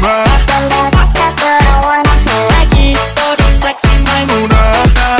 Maimunah Abang dah rasa perawan Lagi. Seksi Maimunah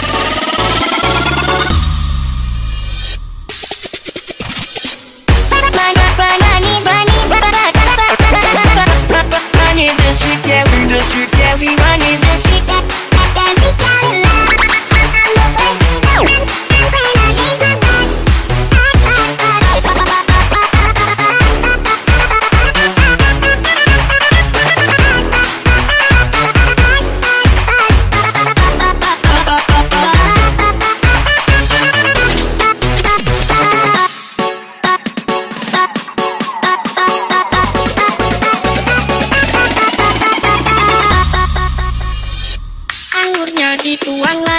si tuang